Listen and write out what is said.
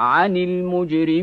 عن المجرمين